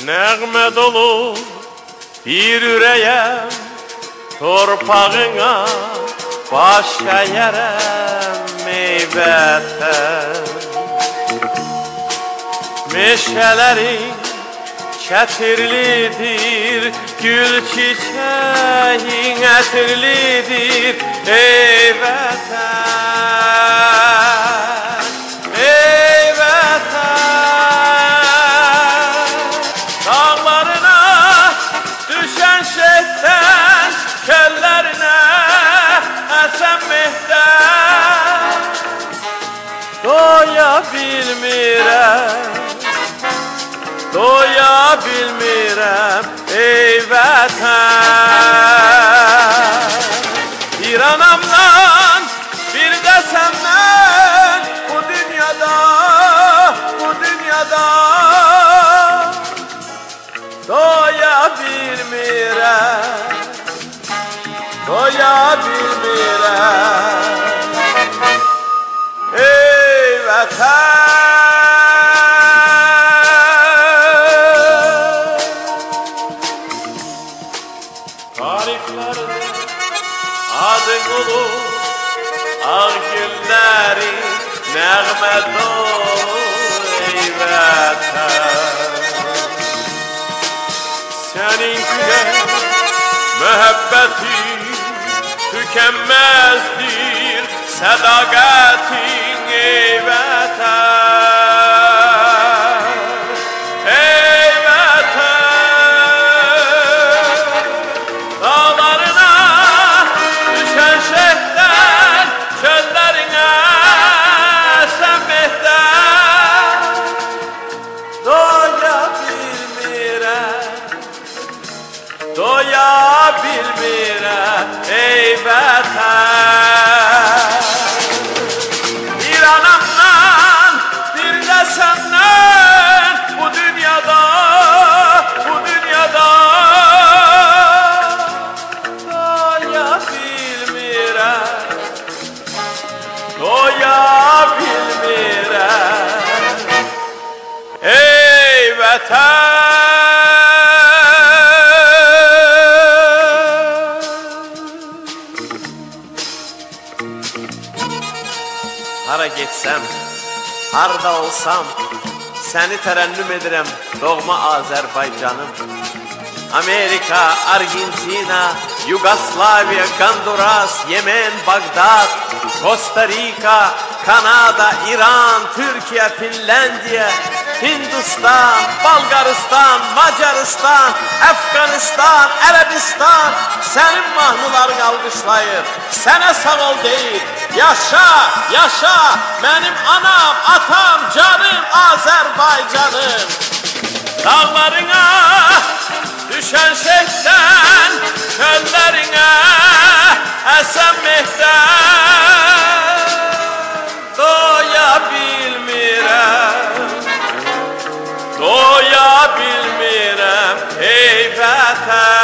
Nəğmə dolu bir ürəyəm Torpağına baş əyərəm ey vətən Meşələrin çətirlidir Gül çiçəyin ətirlidir Ey vətən Doya bilmirəm ey vətən. Bir adın olur Ağ güllərin nəğmə dolu ey vətən Sənin gülə məhəbbətin tükənməzdir ey vətən bilmirəm ey vətən Bir anamdan bir də səndən Bu dünyada, bu dünyada. Doya bilmirəm Doya bilmirəm Ey vətən getsəm, harda olsam Səni tərənnüm edirəm doğma Azərbaycanım. Amerika, Argentina, Yugoslaviya, Honduras, Yemen, Bagdad Costa Rica, Kanada, İran, Türkiye, Finlandiya Hindistan, Balqaristan, Macaristan, Əfqanistan, Ərəbistan Sənin mahnıların alqışlayır Sənə sağ ol deyir Yaşa, yaşa. Mənim anam, atam, canım Azərbaycanım Dağlarına düşən şehdən Çöllərinə əsən mehdən Doya bilmirəm Doya bilmirəm ey vətən